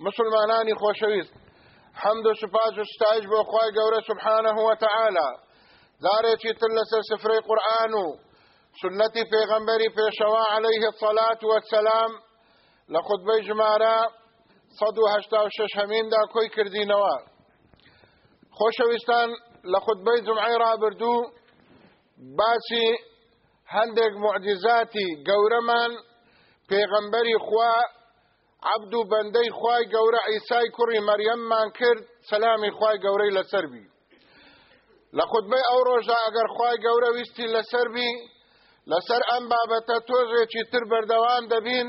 مسلمانانی خۆشەویست حەمد و سوپاس و ستایش بۆ خی گەورە سبحانه وتعالى دارێکی تر لەسەر سفرەی قورآن و سنەتی پێغەمبەری پێشەوە عليه الصلاة والسلام لە خودبەی ژمارە 1970 هەمیندا کۆی کردینەوە. خۆشەویستان لە خودبەی جمعی ڕابردوو باسی هەندێک معجزاتی گەورەمان پێغەمبەری خوا عبد و بەندەی خوای گەورە عیسای کوڕی مەریەممان کرد سەلامی خوای گەورەی لەسەربی لە خودبەی ئەو ڕۆژدا ئەگەر خوای گەورە ویستی لەسەربی لەسەر ئەم بابەتە تۆزێکی تر بەردەوام دەبین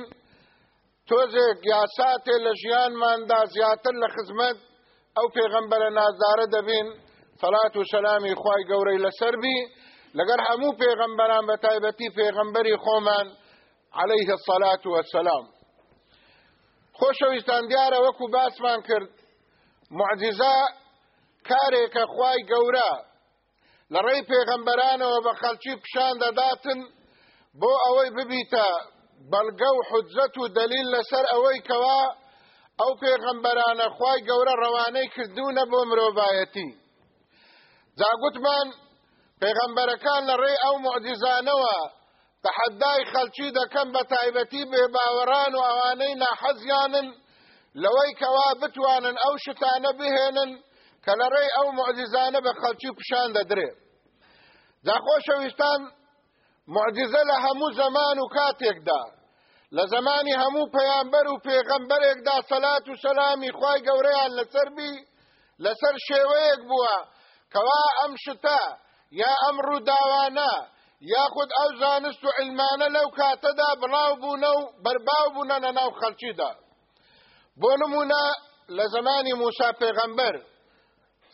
تۆزێک یاساتێ لە ژیانماندا زیاتر لە خزمەت ئەو پێغەمبەرە نازدارە دەبین سەلات و سەلامی خوای گەورەی لەسەربی لەگەر هەموو پێغەمبەران بە تایبەتی پێغەمبەری خۆمان عليه الصلاة والسلام خۆشەویستان دیارە وەکو باسمان کرد. معجزە کارێکە خوای گەورە. لە ڕێی پێغەمبەرانەوە بە خەلکی پیشان دەداتن بۆ ئەوەی ببیتە بەڵگە و حجەت و دلیل لەسەر ئەوەی کەوا ئەو پێغەمبەرانە خوای گەورە ڕەوانەی کردوونە بۆ مرۆڤایەتی. جاگوتمان پێغەمبەرەکان لە ڕێی ئەو معجزانەوە تحدای خەلکی دەکەم بە تایبەتی بێباوەڕان و ئەوانەی ناحەزیانن لەوەی کەوا بتوانن ئەو شتانە بهێنن کە لە ڕێی ئەو معجزانە بە خەلکی پیشان دەدرێ. جاخۆشەویستان معجزە لە هەموو زەمان و کاتێکدا. لە زمانی هەموو پەیامبەر و پێغەمبەرێکدا سەلات و سەلامی خوای گەورەیان لەسەربی لەسەر شێوەیەک بووە کەوا ئەم شتە یا ئەم ڕووداوانە یاخود ئەو زانست و علمانە لەو کاتەدا بڵاو بوونە و بەرباو بوونە لە ناو خەڵکیدا. بۆ نمونە لە زمانی موسا پێغەمبەر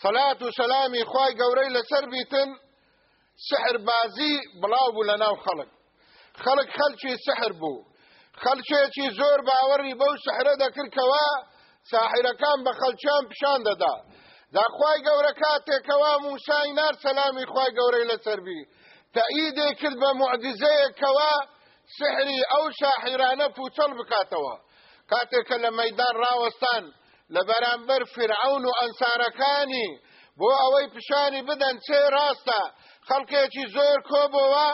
سەلات و سەلامی خوای گەورەی لەسەر بیتن سحر بازی بڵاو بوو لە ناو خەڵک. خەڵک خەلکی سحر بوو. خەلچێکی زۆر باوەڕی بەو سحرە دەکردکەوە ساحرەکان بە خەلچیان پیشان دەدا. داخوای گەورە کاتێکەوە موسای نار سەلامی خوای گەورەی لەسەربی تەئیدێ کرد بە معجزەیەکەوە سحری ئەو شاحیرانە پوچەڵ بکاتەوە کاتێکە لە مەدان ڕاوەستان لە بەرامبەر فرعون و ئەنسارەکانی بۆ ئەوەی پیشانی بدەن چێ ڕاستە خەڵکێکی زۆر کۆبەوە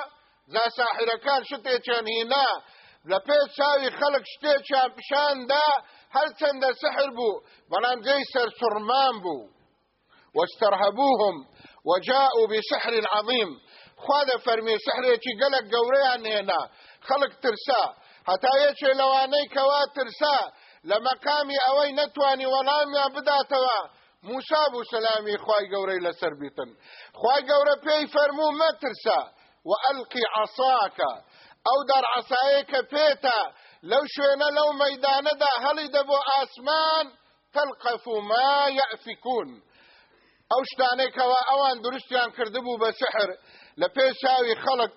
زا ساحیرەکان شتێکیان هینا لە پێ چاوی خەڵک شتێکیان پیشاندا هەرچەندە سحر بوو بەڵام جێی سەر سوڕمان بوو وجاءوا بسحر عظيم. خوا دە فەرمی سەحرێکی گەلک گەورەیان هێنا خەڵک ترسا. هەتا یەکێ لەوانەی کەوا ترسا. لە مەقامی ئەوەی نەتوانی وەڵامیان بداتەوە. موسا بوو سەلامی خی گەورەی لەسەر بیتن. خی گەورە پێی فەرموو مەترسە و ئەلقی عساکە ئەو دەرعسایە کە پێتە. لەو شوێنە لەو مەدانەدا هەڵی دەبۆ ئاسمان. تەلقەف ما یەفیکون ئەو شتانێکەوە ئەوان دروستیان کردبوو بە سحر. لە پێشاوی خەڵک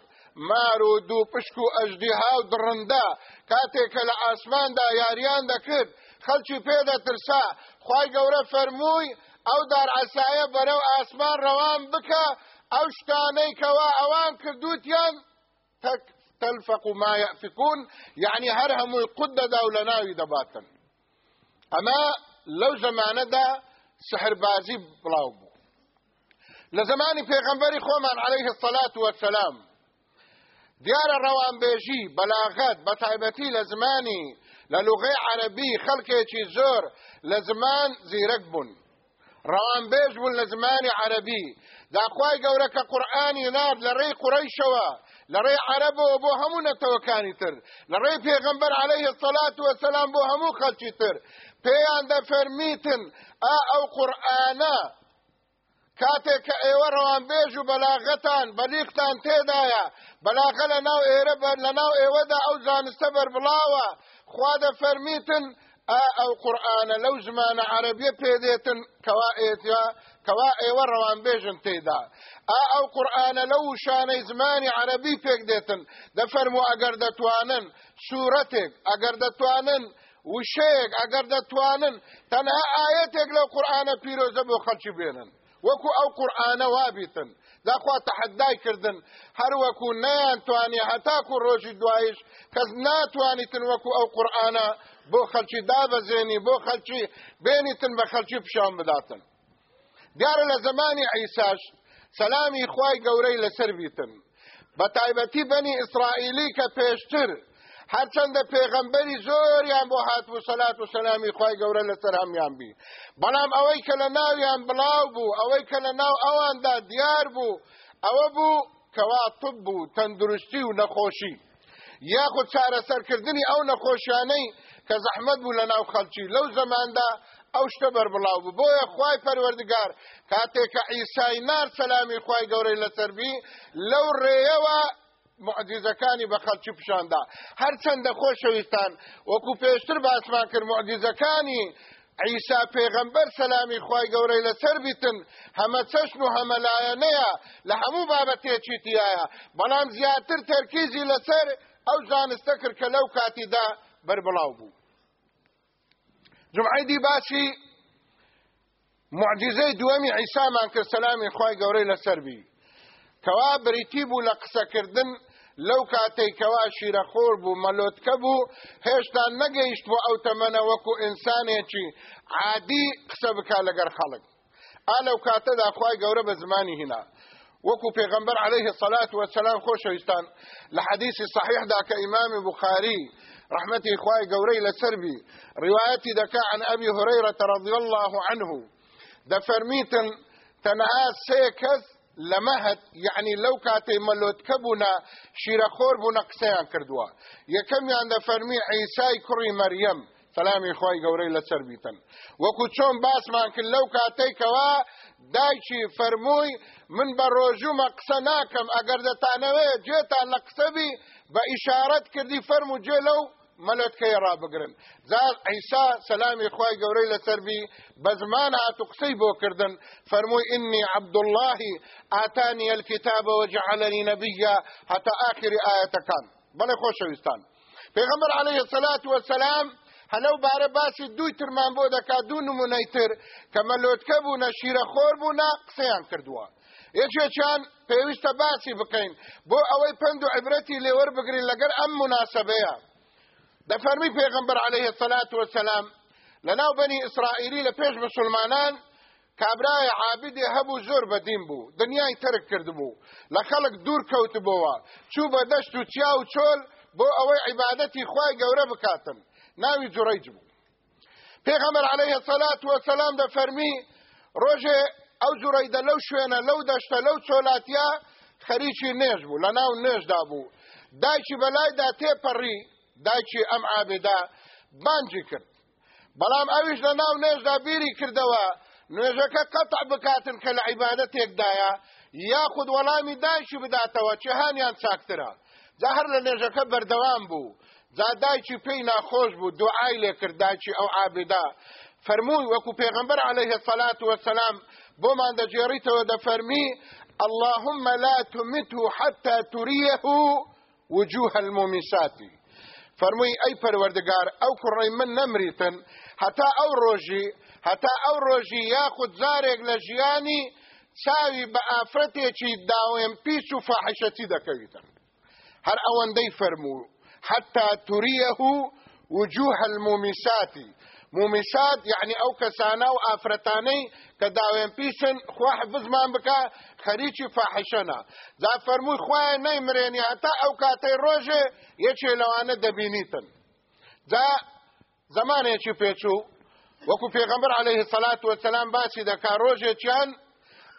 مار و دوو پشک و ئەژدیها و دڕندا کاتێک کە لە ئاسماندا یاریان دەکرد. خەڵکی پێدەترسا خی گەورە فەرمووی ئەو دارعسایە بەرەو ئاسمان ڕەوان بکە. ئەو شتانەی کەوا ئەوان کردووتیان تەک تلفق ما يأفكون يعني هرهم القد دا ولناوي دباتن اما لو زمانه دا سحر بازي بلاوبو لە زمانی پێغەمبەری خۆمان عليه الصلاة والسلام. دیارە ڕەوانبێژی بەلاغەت بە تایبەتی لە زمانی لە لوغی عەربی خەڵکێکی زۆر لە زمان زیرەک بوون. ڕەوانبێژ بوون لە زمانی عەربی. داخوای گەورە کە قورئانی ناد لە ڕێی قوڕەیشەوە لە ڕێی عەرەبەوە بۆ تر. لە ڕێی عەلەیهی السەلات وەسەلام بۆ هەموو خەڵکی تر. پێیان دەفەرمیتن ئا ئەو قورئانە کاتێک کە ئێوە ڕەوانبێژ و بەلاغەتان بەلیختان تێدایە. بەلاغە لە ناو ئێرە لە ناو ئێوەدا ئەو زانستە بەربڵاوە خوا دەفەرمیتن ئەو قورآانە لەو زمانە عەربیە پێدێتن کەوا ئێتیا کەوا ئێوە ڕەوانبێژن تێدا. ئا ئەو قورآانە لەو شانەی زمانی عەربی پێک دێتن. دەفەرمو ئەگەر دەتوانن سوورەتێک ئەگەر دەتوانن وشەیەک ئەگەر دەتوانن تەنها ئاەتێک لەو قورآانە پیرۆزە بۆ خەڵکی بێنن. وەکو ئەو قورآانە وابیتن. داخوا تەحەدای کردن. هەر وەکو نەیانتوانی هەتاکو ڕۆژی دوایش کەس ناتوانیتن وەکو ئەو قورآانە بۆ خەلکی دابەزێنی بۆ خەلکی بێنیتن بە خەلکی پیشان بداتن. دیارە لە زمانی عیساش سەلامی خوای گەورەی لەسەر بیتن. بە تایبەتی بەنی ئیسرائیلی کە پێشتر هەرچەندە پێغەمبەری زۆریان بۆ هاتبوو سەلات و سەلامی خوای گەورە لەسەر هەمیان بی. بەڵام ئەوەی کە لە ناویان بڵاو بوو ئەوەی کە لە ناو ئەواندا دیار بوو ئەوە بوو کەوا تب بوو تەندروستی و نەخۆشی. یاخود چارەسەرکردنی ئەو نەخۆشیانەی کە زەحمەت بوو لە ناو خەلکی لەو زەماندا ئەو شتە بەربڵاو بوو. بۆیە خوای پەروەردگار کاتێک کە عیسا نارد سەلامی خوای گەورەی لەسەربی لەو ڕێیەوە معجزەکانی بە خەڵکی پیشاندا. هەرچەندە خۆشەویستان وەکو پێشتر باسمان کرد معجزەکانی عیسا پێغەمبەر سەلامی خوای گەورەی لەسەر بیتن هەمە چەشن و هەمەلایەنەیە لە هەموو بابەتێکی تایە بەڵام زیاتر تەرکیزی لەسەر ئەو زانستە کرد کە لەو کاتیدا بەربڵاو بوو. جمعی دی باسی معجزەی دووەمی عیسامان کرد سەلامی خوای گەورەی لەسەر بی. کەوا بریتی بوو لە قسەکردن لەو کاتێکەوە شیرەخۆر بوو مەلۆتکە بوو هێشتا نەگەیشت بۆ ئەو تەمەنە وەکو ئینسانێکی عادی قسە بک لەگەر خەڵک ئا لەو کاتەدا خوای گەورە بە زمانی هینا. وەکو عليه الصلاة والسلام خۆشەویستان لە حەدیثی صحیحدا کە ئیمامی بخاری خوای گەورەی لەسەر بی. ڕواەتی دەکا عن ئەبی هريرة رضي الله عنه. دەفەرمیتن تەنها کەس لەمەهت یعنی لەو کاتەی مەلۆتکە بوونا شیرەخۆر بوونە قسەیان کردووە. یەکەمیان دەفەرمی عیسای کوڕی مەریەم سەلامی خۆی گەورەی لەسەر بیتن. وەکو چۆن باسمان کرد لەو کاتێکەوە دایکی فەرمووی من بە ڕۆژومە قسە ناکەم ئەگەر دەتانەوەیە جێتان لە قسەبی بە ئیشارەت کردی فەرم و جێ لەو مەلەتکەی ڕابگرن عیسا سەلامی خوای گەورەی لەسەربی بە زمان هاتو قسەی بۆ کردن فەرمووی إني عبد الله آتاني الكتاب وجعلني نبيا هەتا ئاخر ئایەتەکان بەڵێ خۆشەویستان پێغەمبەر عليه الصلاة والسلام هەلەو بارە باسی دوی ترمان بۆ دەکات دوو نمونەی تر کە مەلۆتکە بوونە شیرە خۆر بوونە قسەیان کردووە. یەکێکیان پێویستە باسی بکەین. بۆ ئەوەی پند و عبرەتی لێوەربگرین لەگەر ئەم مناسبەیە. دەفەرمی پێغەمبەر عليه الصلاة والسلام لەناو بەنی ئیسرائیلی لە پێش مسلمانان کابرایە عابدێ هەبوو زۆر بەدین بوو دنیای ترک کردبوو لە خەڵک دوور کەوتبەوە چوو بە دەشت و چیا و چۆل بۆ ئەوەی عیبادەتی خوای گەورە بکاتن ناوی جوڕیج بوو. پێغەمبەر عليه الصلاة والسلام دەفەرمی ڕۆژێ ئەو جوڕەیدە لەو شوێنە لەو دەشتە لەو چۆلاتیا خەریکی نێژ بوو لە ناو نێژدا بوو. دایکی بەلایدا تێپەڕی دایکی ئەم عابدا بانجی کرد. بەڵام ئەویش لە ناو نێژدا بیری کردەوە نوێژەکە قەتع بکاتن کە لە عیبادەتێکدایە یاخود وەڵامی دایشی بداتەوە چهانیان چاکترە. جا هەر لە نێژەکە بەردەوام بوو. دایکی پێی ناخۆش بوو دوعای لێ دایکی ئەو عابدا. فەرمووی وەکو پێغمبەر عليه الصلاة والسلام بۆمان دەجێڕیتەوە دەفەرمی اللهم لا تمته حتى تريه وجوه المومسات فەرمووی ئەی پەروەردگار ئەو کوڕی من نەمریتن. هەتا ئەو ڕۆژی هەتا ئەو ڕۆژی یاخود جارێک لە ژیانی چاوی بە ئافرەتێکی داوێن پیچ و فاحشەتی دەکەویتن. هەر ئەوەندەی فەرموو حتى تريه وجوه المومسات مومسات يعني او كسانا و ئافرەتانەی کە داوێن پیشن خوا حفزمان بکە خەریکی فاحشەنا. جا فەرمووی خوایە نەیمرێنی هەتا ئەو کاتەی ڕۆژێ یەکێ لەوانە دەبینیتن. جا زمانێکی پێچوو وەکو پێغەمبەر عليه سەلات وسلام باسی دەکا ڕۆژێکیان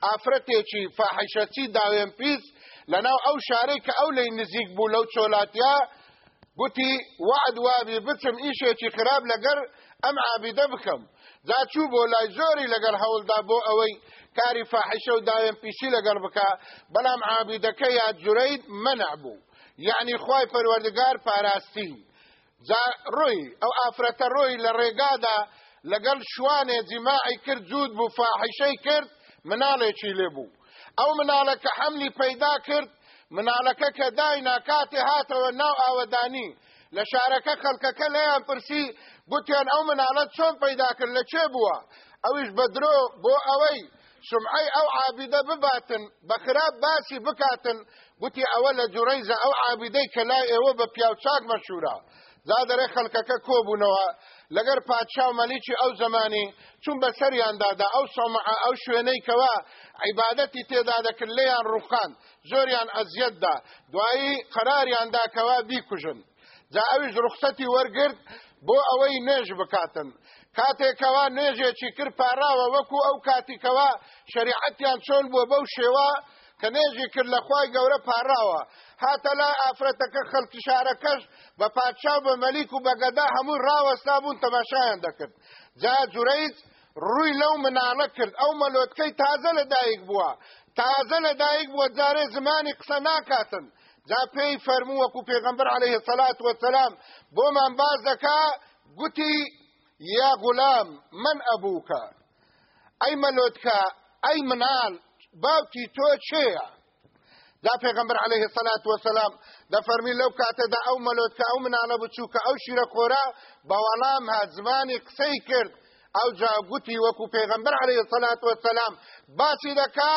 ئافرەتێکی فاحشەتی داوێن پیس لەناو ئەو شارەی کە ئەو لی نزیک بوو لەو چۆلاتیا گوتی وعد وابی بچم ئیشێکی خراپ لەگەر ئەم عابیدە بکەم. جا چوو بۆ لای زۆری لەگەر هەوڵدا بۆ ئەوەی کاری فاحشە و داوێن پیشی لەگەر بکە بەڵام عابیدەکە یا جورەید منع بوو. یعنی خی پەروەردگار پاراستی جا ڕۆی ئەو ئافرەتە ڕۆی لە ڕێگادا لەگەڵ شوانێ جیماعی کرد جوود بوو فاحشەی کرد مناڵێکی لێ بوو. ئەو مناڵەکە حملی پەیدا کرد مناڵەکە کە داینا کاتێ هاتەوە ناو ئاوەدانی. لە شارەکە خەڵکەکە لەیان پرسی گوتیان ئەو مناڵەت چۆن پەیدا کرد لە چێ بووە؟ ئەویش بەدرۆ بۆ ئەوەی سمعی ئەو عابدە بباتن بە خراپ باسی بکاتن گوتی ئەوە لە جوڕیزە ئەو عابدەی کە لای ئێوە بە پیاوچاک مەشورە. زادەرێ خەڵکەکە کۆبوونەوە. لەگەر پادشا و مەلیکی ئەو زمانی چون بە سەریاندادا ئەو سەمع ئەو شوێنەی کەوا عیبادەتی تێدا دەکرد لێیان ڕوخان زۆریان ئەزیەتدا. دوایی قەراریاندا کەوا بیکوژن. جا ئەویش ڕوخسەتی وەرگرت بۆ ئەوەی نێژ بکاتن. کاتێکەوە نێژێکی کرد پاراوە وەکو ئەو کاتیکەوە شریعەتیان چۆن بووە بەو شێوە کە نێژی کرد لە خی گەورە پاراوە. هاتە لای ئافرەتەکە خەڵکی شارەکەش بە پادشا بە مەلیک و بەگەدا هەموو ڕاوەستا بوون تەماشایان دەکرد. جا جورەیج ڕووی لەو مناڵە کرد. ئەو مەلۆتکەی تازە لە دایک بووە. تازە لە دایک بووە جارێ زمانی قسە ناکاتن. جا پێی فەرموو وەکو پێغەمبەر عليه الصلاة والسلام بۆمان باس دەکا گوتی يا غلام من أبوك. ئەی مەلۆتکە ئەی مناڵ باوکی تۆ چێە؟ دا پێغمبەر عليه الصلاة والسلام دا فەرمی لەو کاتەدا ئەو مەلۆتکە ئەو مناڵە بچووکە ئەو شیرە خۆرا بەوەڵام هات زمانی قسەی کرد. ئەو جا گوتی وەکو پێغمبەر عليه الصلاة والسلام باسی دەکا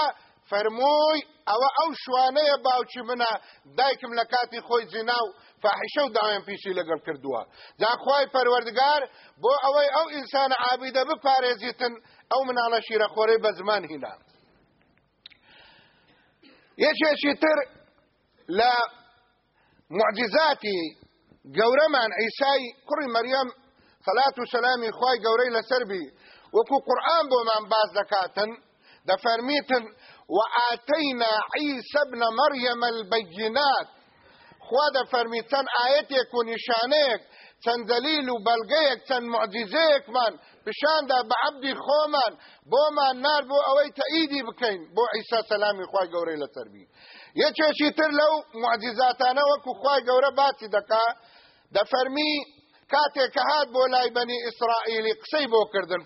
فەرمووی ئەوە ئەو شوانەیە باوکی منە دایکم لە کاتی خۆی جینا و فاحشە و داوێن پیشی لەگەڵ کردووە. جاخوای پەروەردگار بۆ ئەوەی ئەو ئینسانە عابیدە بپارێزیتن ئەو مناڵە شیرە خۆرەی بە زمان هینا. یەکێکی تر لە معجزاتی گەورەمان عیسای کوڕی مەریەم سەلات و سەلامی خوای گەورەی لەسەربی وەکو قورآن بۆمان باز دەکاتن دەفەرمیتن وآتينا عيسى ابن مريم البينات. خوا دەفەرمی چەند ئاەتێک و نیشانەیەک چەند دەلیل و بەلگەیەک چەند معجزەیەکمان پیشاندا بە عەبدی خۆمان نار بۆ ئەوەی تەئیدی بکەین. بۆ عیسا سەلامی خوای گەورەی لەسەربی یەکێکی تر لەو معجزاتانە وەکو خوای گەورە باسی دەکا. دەفەرمی کاتێک کە هات بۆ لای بەنی ئیسرائیلی قسەی کردن.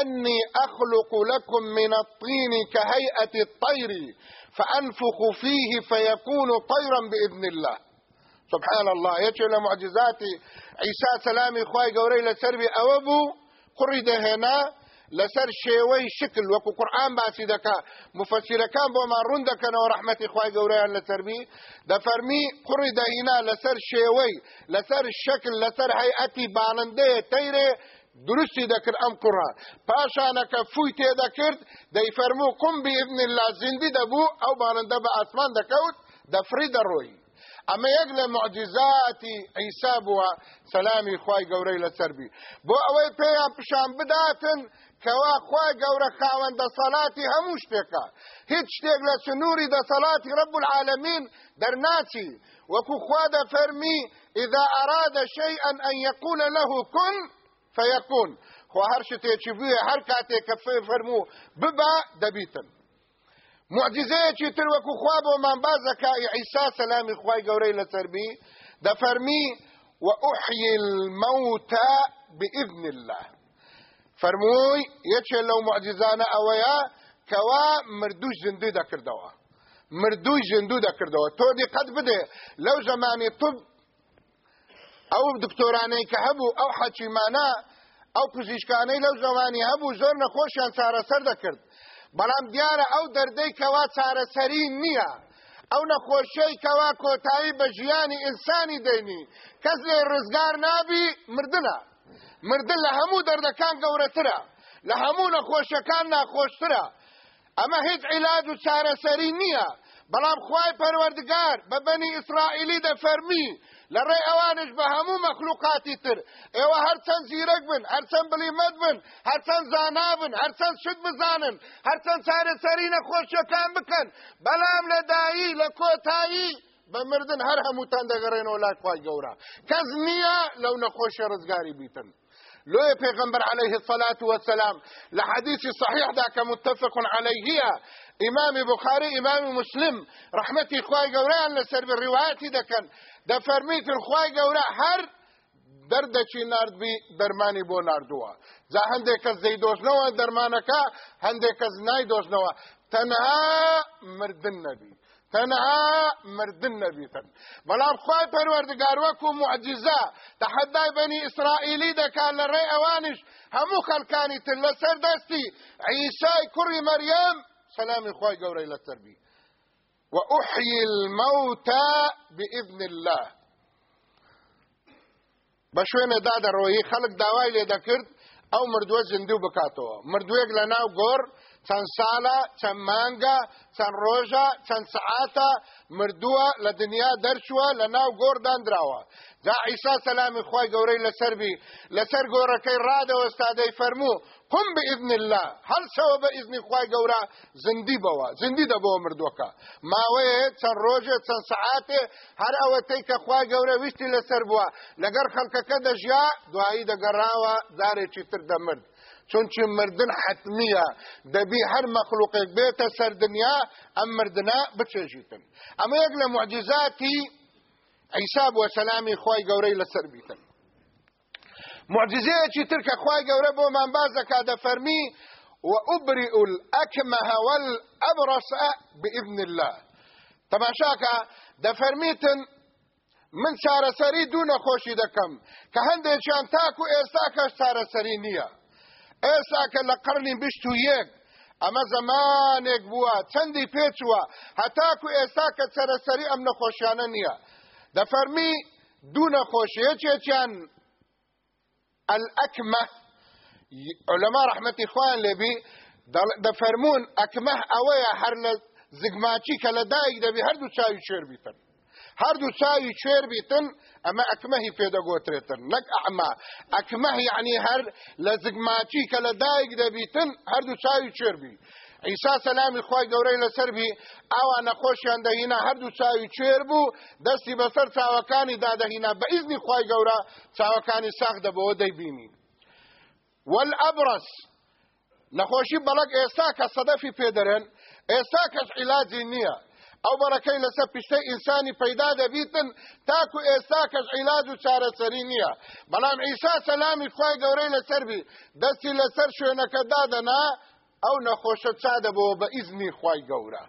أني أخلق لكم من الطين كهيئة الطير فأنفخ فيه فيكون طيرا بإذن الله. سبحان الله. يجي لمعجزات عيسى سلامي خواي قوري لسربي أوبو قرد هنا لسر شێوەی شکل وەکو قورآن باسی دەکا مفسیرەکان بۆمان ڕوون دەکەنەوە ڕحمەتی خی گەورەیان لەسەربی دەفەرمی کوڕی دەهینا لەسەر شێوەی لەسەر شکل لەسەر هەیئەتی باڵندەیە تەیرێ درستی دەکرد ئەم کوڕە پاشانەکە فوی تێدەکرد دەیفەرموو قم بئذن الله زیندی دەبوو ئەو باڵندە بە ئاسمان دەکەوت دەفری دەڕۆی ئەمە یەک لە معجزاتی عیسا بووە سەلامی خوای گەورەی لەسەربی بۆ ئەوەی پێیان پیشان بداتن کەوا خوای گەورە خاوەندە سەڵاتی هەموو شتێکە هیچ شتێک لە سنووری دەسەڵاتی رب العالمین دەرناچی وەکو خوا دەفەرمی إذا أراد شيئا أن يقول له كن فيكون. خۆ هەر شتێکی بوێ هەر کاتێک کە فەرموو ببە دەبیتن معجزەیەکی تر وەکو خوا بۆمان بازەکە عیسا سەلامی خوای گەورەی لەسەربی دەفەرمی وأحيي الموتى بإذن الله. فرمووی یەکێ لەو معجزانە ئەوەیە کەوا مردوش زیندوی دەکردەوە. مردووی زیندوو دەکردەوە. تۆ دیقەت بدێ لەو زمانی طب ئەو دکتۆرانەی کە هەبوو ئەو حەکیمانە ئەو پزیشکانەی لەو زمانی هەبوو زۆر نەخۆشیان چارەسەر دەکرد. بەڵام دیارە ئەو دەردەی کەوا چارەسەری نییە. ئەو نەخۆشەی کەوا کۆتایی بە ژیانی ئینسانی دەینی. کەس لێ ڕزگار نابی مردنە. مردن لە هەموو دەردەکان گەورەترە. لە هەموو نەخۆشەکان ناخۆشترە. ئەمە هیچ عیلاج و چارەسەری نییە. بەڵام خوای پەروەردگار بە بەنی ئیسرائیلی دەفەرمی لە ڕێ ئەوانش بە هەموو مەخلوقاتی تر. ئێوە هەرچەند زیرەک بن هەرچەند بلیمەت بن هەرچەند زانا بن هەرچەند شت بزانن هەرچەند چارەسەری نەخۆشیەکان بکەن. بەڵام لە دایی لە کۆتایی بە مردن هەر هەمووتان دەگەڕێنەوە لای خوای گەورە. کەس نییە لەو نەخۆشی ڕزگاری بیتن. لو پیغمبر عليه الصلاة والسلام. لحديث صحيح ذاك متفق عليه امام بخاري امام مسلم رحمتي خواي قوران لسر بالروايات دكن دا فرميت الخواي قورا هر دەردەچی نردبی دەرمانی بۆ نردووە جا هەندێک کەس دەی دۆشنەوە دەرمانەکە هەندێک کەس نای دۆشنەوە تەنها مردن نەبی تەنها مردن نەبیتن بەڵام خی پەروەردگار وەکو معجززە تەحەدای بەنی ئیسرائیلی دەکات لە ڕێ ئەوانش هەموو خەلکانی تر لەسەر دەستی عیسای کوڕی مەریەم سەلامی خی گەورەی لەسەربی وأحيي الموتى بإذن الله. بشوێنە دادەڕۆیی خەڵک داوای لێ دەکرد ئەو مردووە زیندوو بکاتەوە مردوویەک لە ناو گۆڕ چەند ساڵە چەند مانگە چەند ڕۆژە چەند سعاتە مردووە لە دنیا دەرچووە لە ناو گۆردانراوە جا عیسا سەلامی خی گەورەی لەسەربی لەسەر گۆڕەکەی ڕادەوەستادەی فەرموو قم بإذن الله هل سوا بإذن خواي قورا زندي بوا زندي دبوا مردوكا ما ويه تن روجه تن ساعاته هر اوتيك خواي قورا وشتي لسر بوا لقر خلقك دجيا دوائي دقراوا داري چتر دمرد دەمرد چونچی مردن حتمیە دەبی هەر مەخلوقێک بێتە سەر دنیا ئەم مردنا بچێژیتن ئەمە یەک لە معجزاتی عیسا بووە سەلامی خی گەورەی لەسەر بیتن معجزەیەکی ترکە خی گەورە بۆمان باز دەکا دەفەرمی وأبرئ الأكمه والأبرص بإذن الله. تماشاکە دەفەرمیتن من چارەسەری دوو نەخۆشی دەکەم کە هەندێکیان تاکو ئێستا کەس چارەسەری نییە ئێستا کە لە قڕنی بشت و یەک ئەمە زمانێک بووە چەندی پێچووە هەتاکو ئێستا کە چەرەسەری ئەم نەخۆشیانە نییە. دەفەرمی دوو نەخۆشیەکێکیان ئەلئەکمە. علەما ڕەحمەتی خوان لێبی دەفەرمونون ئەکمە ئەوەیە هەر لە زگماچی کە لە دایک دەبی هەردوو چاوی شێر بیتن. هەردوو چاوی کوێر بیتن ئەمە ئەکمەهی پێدەگۆترێتن. نەک ئەعما ئەکمە یعنی هەر لە زگماچی کە لە دایک دەبیتن هەردوو چاوی کوێربی ئیسا سەلامی خی گەورەی لەسەربی ئاوا نەخۆشیان دەهینا هەردوو چاوی کوێر بوو دەستی بەسەر چاوەکانی دادەهینا. بە ئیزنی خی گەورە چاوەکانی ساخ دەبەوە دەیبینی. والئەبرس نەخۆشی بەڵک ئێستا کە سەدەفی پێدەرێن ئێستا کەس عیلاجی نییە. ئەو بەڕەکەی لەسەر پیشتە ئینسانی پەیدا دەبیتن تاکو ئێستا کەس عیلاج و چارەسەری نییە بەڵام ئیسا سەلامی خوای گەورەی لەسەربی دەستی لەسەر شوێنەکە دادەنا ئەو نەخۆشە چادەبەوە بە ئیزنی خوای گەورە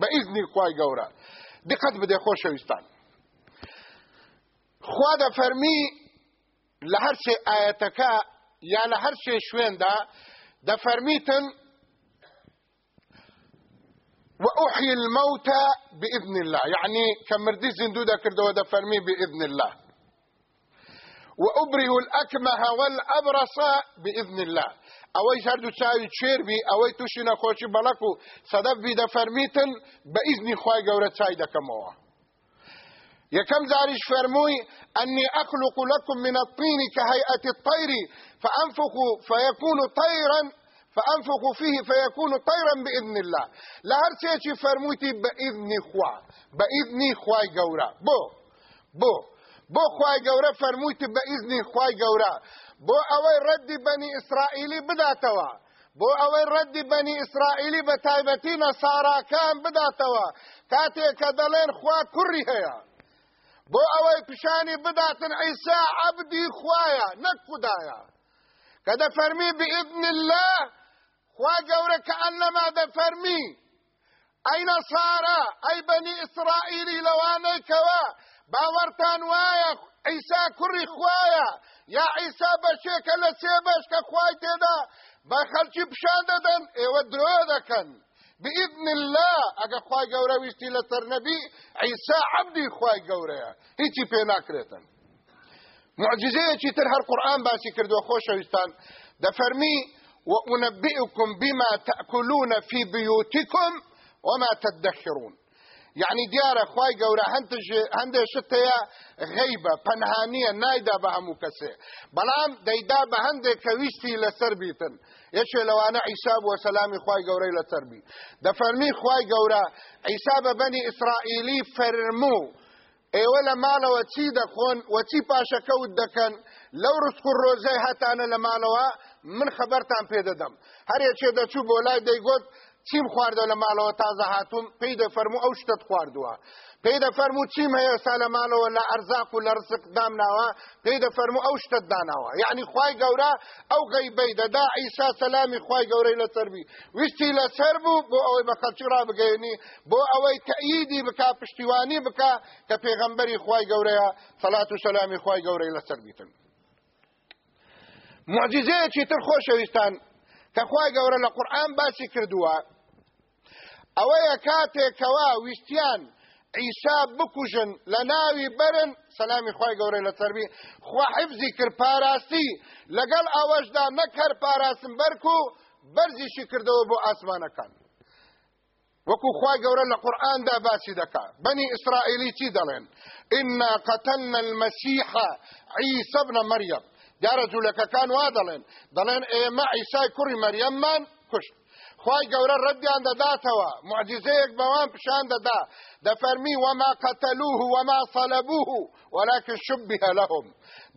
بە ئیزنی خوای گەورە دقت بدێ خۆشەویستان خوا دەفەرمی لە هەر سێ ئاەتەکە یا لە هەر سێ شوێندا دەفەرمیتن وأحيي الموتى بإذن الله. يعني كمردي زندودة كردو فرمي بإذن الله. وأبرئ الأكمه والأبرص بإذن الله. ئەوەی هەردوو چاوی چێربی ئەوەی تووشی نەخۆشی بەڵک و سەدەف بی دەفەرمیتن بە ئیزنی خی گەورە چای دەکەمەوە یەکەم زاریش فەرمووی ئەنی ئەخلق لكم من الطين كهيئة الطير فأنفخ فيكون طيرا فأنفق فيه فيكون طيرا بإذن الله. لهر شيء فرموتي بإذن خوا. بإذن خواي قورا بو. بو. بو خواي قورا فرموتي بإذن خواي قورا بۆ ئەوەی ڕەدی بەنی ئیسرائیلی بداتەوە بۆ ئەوەی ڕەدی بەنی ئیسرائیلی بە تایبەتی نەساراکان بداتەوە کاتێک کە دەڵێن خوا کوڕی هەیە بۆ ئەوەی پیشانی بداتن عیسا عەبدی خوایە نەک خوددایە کە دەفەرمی بئذن الله خوا گەورە کە ئەنەما دەفەرمی ئەی نەسارە ئەی بەنی ئیسرائیلی لەوانەی کەوە باوەرتان وایە عیسا کوڕی خوایە یا عیسا بەشێکە لە سێ بەش کە خوای تێدا بە خەلکی پیشان دەدەن ئێوە درۆ دەکەن بإذن الله ئەگە خوای گەورە ویستی لەسەر نەبی عیسا عەبدی خوای گەورەیە هیچی پێ ناکرێتن معجزەیەکی تر هەر قورآن باسی کردووە خۆشەویستان دەفەرمی وأنبئكم بما تأكلون في بيوتكم وما تدخرون. يعني دیارە خی گەورە هەندێ شتەیە غەیبە پەنهانیە نایدا بە هەموو کەسێ بەڵام دەیدا بە هەندێک کە ویستی لەسەر بیتن یەکێ لەوانە عیسا بووە سەلامی خی گەورەی لەسەربی دەفەرمی خی گەورە عیسا بە بەنی ئیسرائیلی فەرموو ئێوە لە ماڵەوە چی دەخۆن وەچی پاشەکەوت لەو ڕسک و ڕۆژەی هەتانە لە ماڵەوە من خەبەرتان پێ دەدەم. هەرێکێ دەچوو بۆ لای دەیگوت چیم خواردە لە ماڵەوە تازە هاتوون پێی دەفەرمو ئەو شتت خواردووە. پێی دەفەرمو چیم هەیە سا لە ماڵەوە لە ئەرزاق و لە ڕزق دامناوە؟ پێی دەفەرمو ئەو شتت داناوە. یعنی خوای گەورە ئەو غەیبەی دەدا ئیسا سەلامی خوای گەورەی لەسەر بی ویستی لەسەر بوو بۆ ئەوەی بە خەڵکی ڕابگەێنی بۆ ئەوەی تەئیدی بکا پشتیوانی بکا کە پێغەمبەری خوای گەورەیە سەلات و سەلامی خوای گەورەی لەسەر بیتن معجزەیەکی تر خۆشەویستان کە خوای گەورە لە قورئان باسی کردووە. ئەوەیە کاتێکەوە ویستیان عیسا بکوژن لە ناوی برن سەلامی خی گەورەی لە سەربی خوا حفزی کرد پاراستی لەگەڵ ئەوەشدا نەکەر پاراستن بەرک و بەرزیشی کردەوە بۆ ئاسمانەکان. وەکو خی گەورە لە قورآاندا باسی دەکا. بەنی ئیسرائیلی چی دەڵێن؟ ئنا قەتەلنا المەسیح عیسى ابن مریم. دیارە جوولەکەکان وا دەڵێن دەڵێن ئێمە عیسای کوڕی مەریەممان کوشت خی گەورە ڕەتیان دەداتەوە. معجزەیەک بەوان پیشان دەدا. دەفەرمی وما قتلوه وما صلبوه ولكن شبه لهم.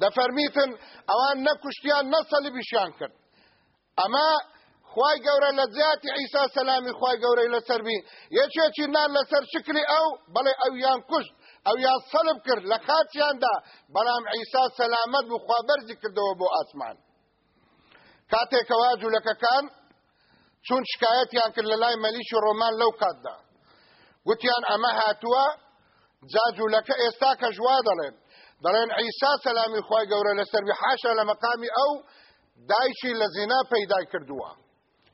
دەفەرمیتن ئەوان نەکوشتیان نەسەلی بیشیان کرد. ئەمە خی گەورە لە زیاتی عیسا سەلامی خی گەورەی لەسەربی یەکێکی نان لەسەر شکلی ئەو بەڵێ ئەو یان کوشت. ئەو یان سەلب کرد لە خاچیاندا بەڵام عیسا سەلامەت بخوا بەرزی کردەوە بۆ ئاسمان. کاتێکەوە جوولەکەکان چون شکایەتیان کرد لە لای مەلیش و ڕۆمان لەو کاتدا. گوتیان ئەمە هاتووە جاجوولەکە ئێستا کە ژوا دەڵێن. دەڵێن عیسا سەلامی خی گەورە لەسەروی حاشا لە مەقامی ئەو دایشی لە زینا پەیدای کردووە.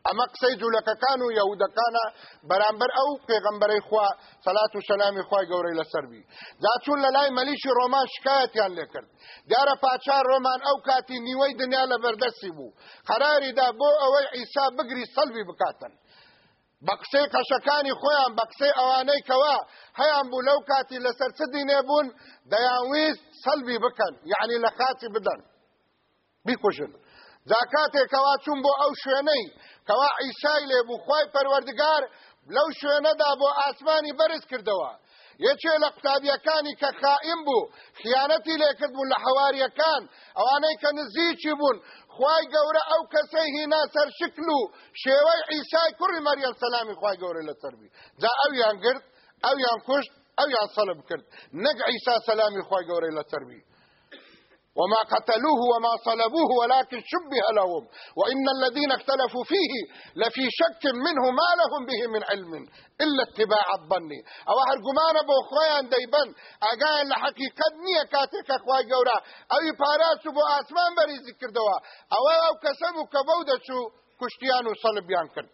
ئەمە قسەی جوولەکەکان و یەهودەکانە بەرامبەر ئەو پێغەمبەرەی خوا سەلات و سەلامی خوای گەورەی لەسەربی جاچون لە لای مەلیشی ڕۆمان شکایەتیان لێ کرد. دیارە پاچار ڕۆمان ئەو کاتی نیوەی دنیا لە بەردەستی بوو. قەراریدا بۆ ئەوەی ئیسا بگری سەلبی بکاتن. بە قسەی قەشەکانی خۆیان بە قسەی ئەوانەی کەوا هەیان بوو لەو کاتی لەسەر چ دینێ بوون؟ دەیانویست سەلبی بکەن یعنی لە خاچی بدەن. بیکوژن. زاکاتێکەوا چوون بۆ ئەو شوێنەی کەوا عیسای لێبوو خی پەروەردگار لەو شوێنەدا بۆ ئاسمانی بەرز کردەوە. یەکێ لە قوتابیەکانی کە خائیم بوو خیانەتی لێکرد بوون لە حەواریەکان ئەوانەی کە نزیکی بوون خی گەورە ئەو کەسەی هینا سەر شکل و شێوەی عیسای کوڕی مەریەم سەلامی خی گەورە لە سەربی. جا ئەویان گرت ئەویان کوشت ئەویان سەلب کرد. نەک عیسا سەلامی خی گەورەی لە سەربی. وما قتلوه وما صلبوه ولكن شبه لهم. وإن الذين اختلفوا فيه لفي شك منه ما لهم به من علم إلا اتباع الظن. أو هرقمان بو خوان ديبن أقاين لحقيقة نية كاتك أخواي قورا أو يباراتو بو آسمان بري ذكر دوا. أو أو كسبو كبودة شو كشتيان وصلبيان كرد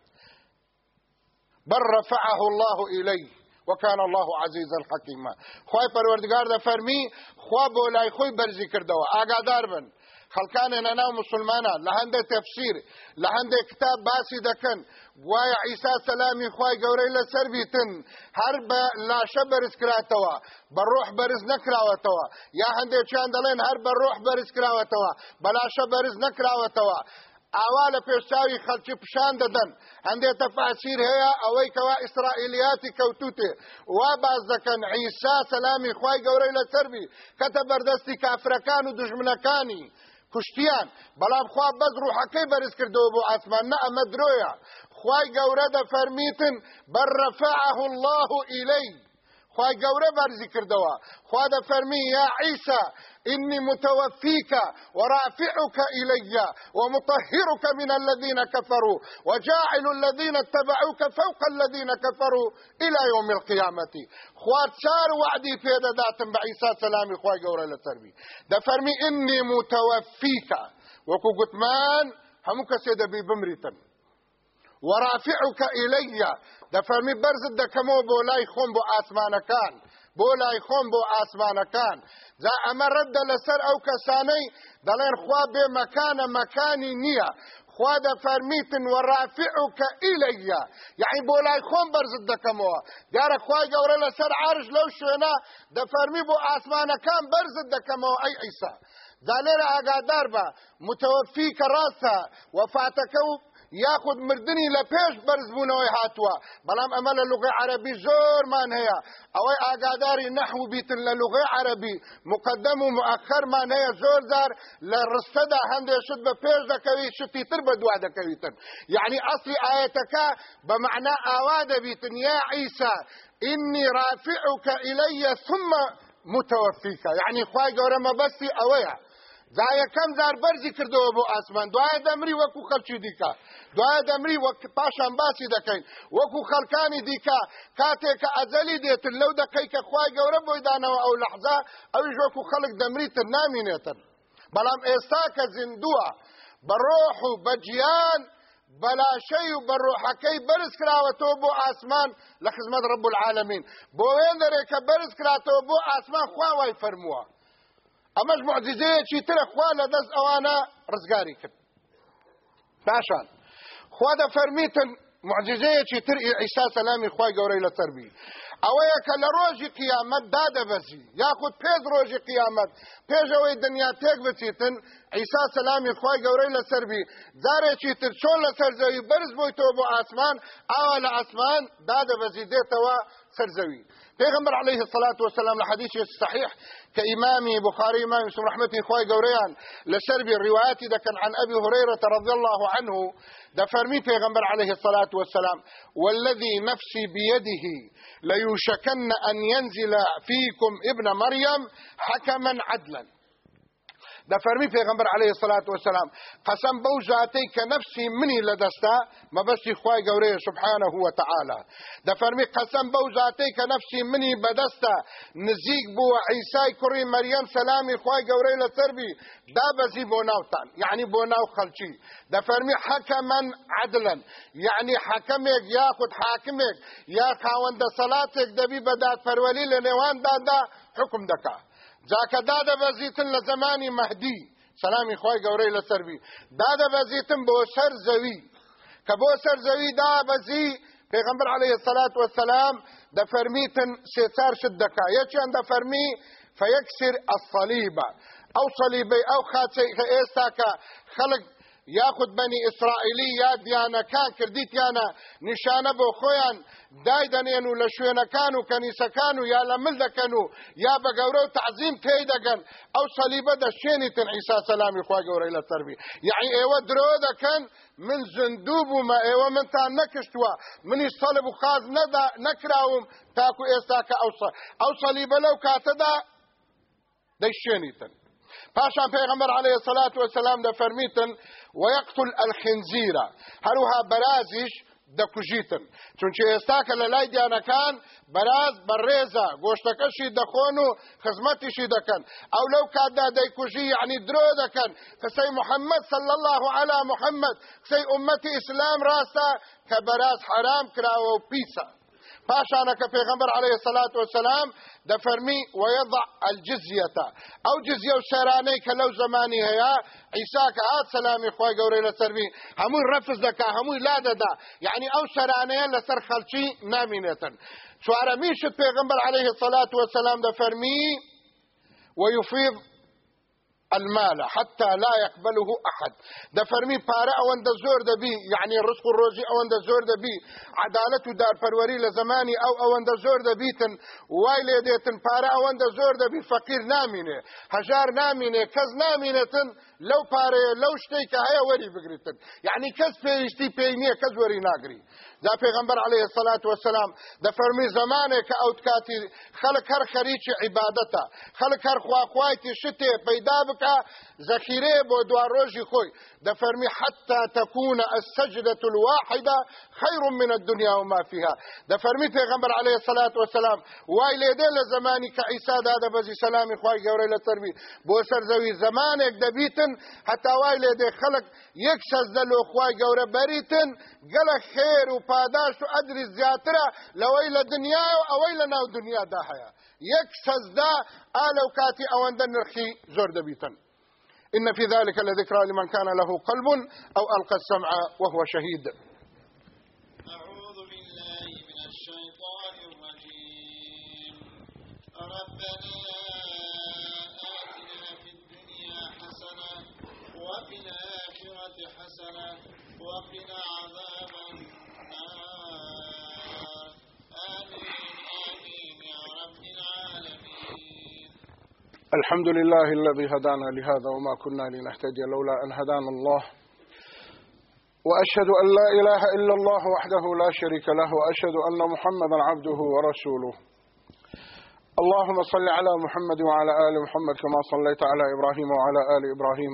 بل رفعه الله إليه. وكان الله عزيزا حكيما خوای پەروەردگار دەفەرمی خوا بۆ لای خۆ بەرزی کردوو ئاگادار بن. خلکان ننا مسلمانا لهنده تفسیر لهنده کتاب باسی دکن وای عیسی سلامی خوای گوری لسر بیتن. هەر بە لاشە بەرز کراوەتەوە بە ڕوح بەرز نەکراوەتەوە یا هنده چاند دلین هەر بە ڕوح بەرز کراوەتەوە بە لاشە بەرز نەکراوەتەوە ئاوا لە پێشاوی خەلکی پیشان دەدەن هەندێک تەفاسیر هەیە ئەوەی کەوا ئیسرائیلیاتی کەوتوتێ وا باز دەکەن عیسا سەلامی خوای گەورەی لەسەربی کەتە بەردەستی کافرەکان و دژمنەکانی کوشتیان بەڵام خوا بەس ڕوحەکەی بەرز کردەوە بۆ ئاسمان نە ئەمە درۆیە خوای گەورە دەفەرمیتن بەرەفعه الله ئیلەی خوای گەورە بەرزی کردەوە. خوا دەفەرمی یا عیسا إني متوفيك ورافعك إلي ومطهرك من الذين كفروا وجاعل الذين اتبعوك فوق الذين كفروا إلى يوم القيامة. خوات شار وعدي في داتم بعيسى سلامي خواي قورا لتربي دفرمي إني متوفيك. وكو قتمان همك سيدة بمريتن ورافعك إلي. دفرمي برزد دكمو بولاي خون بو آسمان كان لای خۆم بۆ ئاسمانەکان جا ئەمە ڕەتدە لەسەر ئەو کەسانەی دەڵێن خوا بێ مەکانە مەکانی نییە خوا دەفەرمیتن وەڕافعوکە ئیلەیە یعنی بۆ لای خۆم بەرزت دەکەمەوە دیارە خوای گەورە لەسەر عرش لەو شوێنە دەفەرمی بۆ ئاسمانەکان بەرزت دەکەمەوە ئەی ئەیسا دا لێرە ئاگادار بە متوەفی کە ڕاستە وەفاتەکە یاخود مردنی لە پێش بەرزبوونەوەی هاتووە. بەڵام ئەمە لە لوغی عربی زۆرمان هەیە. ئەوەی ئاگاداری نەحو بیتن لە مقدم و مؤخرمان هەیە زۆر زار لە ڕستەدا هەندێک شت بە پێش دەکەوی شتی تر بە دوا دەکەویتن. یعنی ئەسلی ئاەتەکە بە معنا ئاوا دەبیتن یا إني رافعك إلي ثم متوفيك. يعني خواهي قورا مبستي أويا دا یەکەم جار بەرزی کردەوە بۆ ئاسمان. دوایە دەمری وەکو خەلکی دیکە. دوایە دەمری وەک پاشان باسی دەکەین. وەکو خەلکانی دیکە. کاتێک کە ئەجەلی دێتن لەو دەکەی کە خوای گەورە بۆی دانەوە ئەو لەحزا ئەویش وەکو خەڵک دەمریتن نامینێتن. بەڵام ئێستا کە زیندووە بەڕۆح و بەجیان بەلاشەی و بەڕۆحەکەی بەرز کراوەتەوە بۆ ئاسمان لە خزمەت ڕب العالمین بۆ وێن دەرێک کە بەرز کراتەوە بۆ ئاسمان خوا وای فەرمووە. ئەمەش معجزەیەکی ترە خوا لە دەست ئەوانە ڕزگاری کرد. پاشان خوا دەفەرمیتن معجزەیەکی تر ئیسا سەلامی خوای گەورەی لە تەربی ئەوەیە کە لە ڕۆژی قیامەت دادەبەزی یاخود پێش ڕۆژی قیامەت پێشەوەی دنیا تێک بچیتن ئیسا سەلامی خوای گەورەی لە سەربی جارێکی تر چۆن لە سەرزەوی بەرز بۆیتەوە بۆ ئاسمان ئاوا لە ئاسمان دادەبەزی دێتەوە سەرزەوی پیغمبر عليه الصلاة والسلام لحديث صحيح كإمام بخاري إمام مسلم رحمة إخوائي قوريان لسربي الروايات كان عن أبي هريرة رضي الله عنه ده فرمي پیغمبر عليه الصلاة والسلام والذي نفسي بيده ليوشكن أن ينزل فيكم ابن مريم حكما عدلا. دا فرمی پیغمبر علیه الصلاة والسلام قسم بو ذاتی که نفسی منی لدستا مبستی خواه گوره سبحانه و تعالی دا فرمی قسم بو ذاتی که نفسی منی بدستا نزیق بو عیسی کری مریم سلامی خواه گوره لسربی دا بزی بو ناوتان یعنی بو ناو خلچی دا فرمی حکما عدلا یعنی حکمێک یاخود حاکمێک یا خاوەندە سەلاتێک دەبی بەدات پەروەلی لە نێوان دادا حکم دەکات جاکە دادەبەزیتن لە زمانی مەهدی سەلامی خۆی گەورەی لەسەروی دادەبەزیتن بۆ سەر زەوی. کە بۆ سەر زەوی دابەزی پێغمبر عليه الصلاة والسلام دەفەرمیتن سێچار شت دەکا. یەکیان دەفەرمی فەیەکسر الصلیبە ئەو صلیبەی ئەو خاچەی کە ئێستا کە خەڵک یاخود بەنی ئیسرائیلی یا دیانەکان کردیتیانە نیشانە بۆ خۆیان دایدەنێن و لە شوێنەکان و کەنیسەکان و یا لە مل دەکەن و یا بە گەورە و تعزیم پێی دەگەن. ئەو سەلیبە دەشێنیتن ئیسا سەلامی خوا گەورەی لە سەروی یعنی ئێوە درۆ دەکەن من زندوو بوومە ئێوە منتان نەکشتووە. منی سەلب و خاز نەکراوم تاکو ئێستا کە ئەو سەلیبە لەو کاتەدا دەیشێنیتن پاشان پیغمبر علیه الصلاة والسلام ده فرمیتن ويقتل الخنزير هروها برازیش دەکوژیتن چونچە ئێستا کە لە لای دیانەکان بەراز بەڕێزە گۆشتەکەشی دەخۆن و خزمەتیشی دەکەن ئەو لەو کاتدا دەیکوژی یعنی درۆ دەکەن قسەی محەممەد صلى الله على محەممەد قسەی ئومەتی ئیسلام ڕاستە کە بەراز حرام کراوە و پیسە پاشانەکە پێغمبەر عليه الصلاة والسلام دەفەرمی ويضع الجزية ئەو جزیە و شەرانەی کە لەو زمانی هەیە عیسا کە هات سەلامی خۆی گەورەی لەسەروی هەمووی ڕەفز دەکا هەمووی لا دەدا یعنی ئەو شەرانەیە لەسەر خەڵکی نامینێتن چوارەمیشت پێغمبەر عليه الصلاة والسلام دەفەرمی ويفيض المال حتى لا يقبله أحد. ده فرمي پارە ئەوەندە زۆر دەبی یعنی ڕسق و ڕۆژی ئەوەندە زۆر دەبی عدالت و دارپەروەری لە زمانی ئەو ئەوەندە زۆر دەبیتن وای لێ دێتن پارە ئەوەندە زۆر دەبی فەقیر نامینێ هەژار نامینێ کەس نامینێتن لەو پارەیە لەو شتێک کە هەیە وەری بگریتن. یعنی کەس پێویستی پێی نییە کەس وەری ناگری. دا پێغمبەر عليه الصلاة والسلام دەفەرمی زمانێک کە ئەوت کاتی خەڵک هەر خەریکی عیبادەتە خەڵک هەر خواخوایتی شتێ پەیدا بکە زەخیرێ بۆ دوا ڕۆژی خۆی دەفەرمی حتى تكون السجدة الواحدة خير من الدنيا وما فيها دەفەرمی پێغمبەر عليه الصلاة والسلام وای لێدێ لە زمانی کە عیسا دادە بەزی سەلامی خوای گەورەی لە سەروی بۆ سەرزەوی زمانێک دەبیتن هەتا وای لێدێ خەڵک یەک سەزدە لۆ خوای گەورە بەریتن گەلە خێر و پاداش و ئەدری زیاترە لەوەی لە و ئەوەی لە ناو دنیادا هەیە. یەک سەزدا ئالە و کاتی ئەوەندە نرخی زۆر دەبیتن. إن في ذلك لذكرى لمن كان له قلب أو ألقى السمع وهو شهيد. أعوذ بالله من الشيطان الرجيم. ربنا آتنا في الدنيا حسنة وفي الآخرة حسنة وقنا عذاب النار. آمين آمين يا رب العالمين. الحمد لله الذي هدانا لهذا وما كنا لنهتدي لولا أن هدانا الله. وأشهد أن لا إله إلا الله وحده لا شريك له وأشهد أن محمدا عبده ورسوله. اللهم صل على محمد وعلى آل محمد كما صليت على إبراهيم وعلى آل إبراهيم.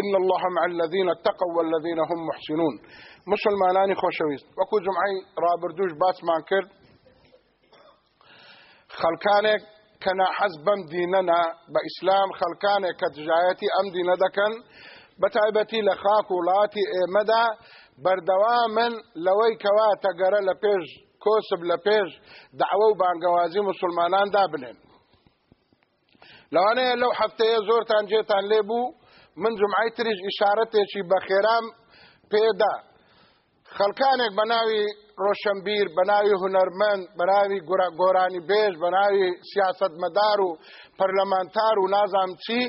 إن الله مع الذين اتقوا والذين هم محسنون. مسلمانانی خۆشەویست وەکو جمعی ڕابردوش باسمان کرد. خەڵکانێک کە ناحەز بەم دینەنا بە ئیسلام خەڵکانێک کە دژایەتی ئەم دینە دەکەن بە تایبەتی لە خاک وڵاتی ئێمەدا بەردەوامن لەوەی کەوا تەگەرە لە پێش کۆسب لە پێش دعوە و بانگەوازی مسلمانان دابنێن. من جمعی تریش ئیشارەتێکی بەخێرام پێدا خەڵکانێک بە ناوی ڕۆشنبیر بە ناوی هوەرمەند بەناوی گۆرانی بێژ بە ناوی سیاستمەدار و پەرلەمانتار و نازام چی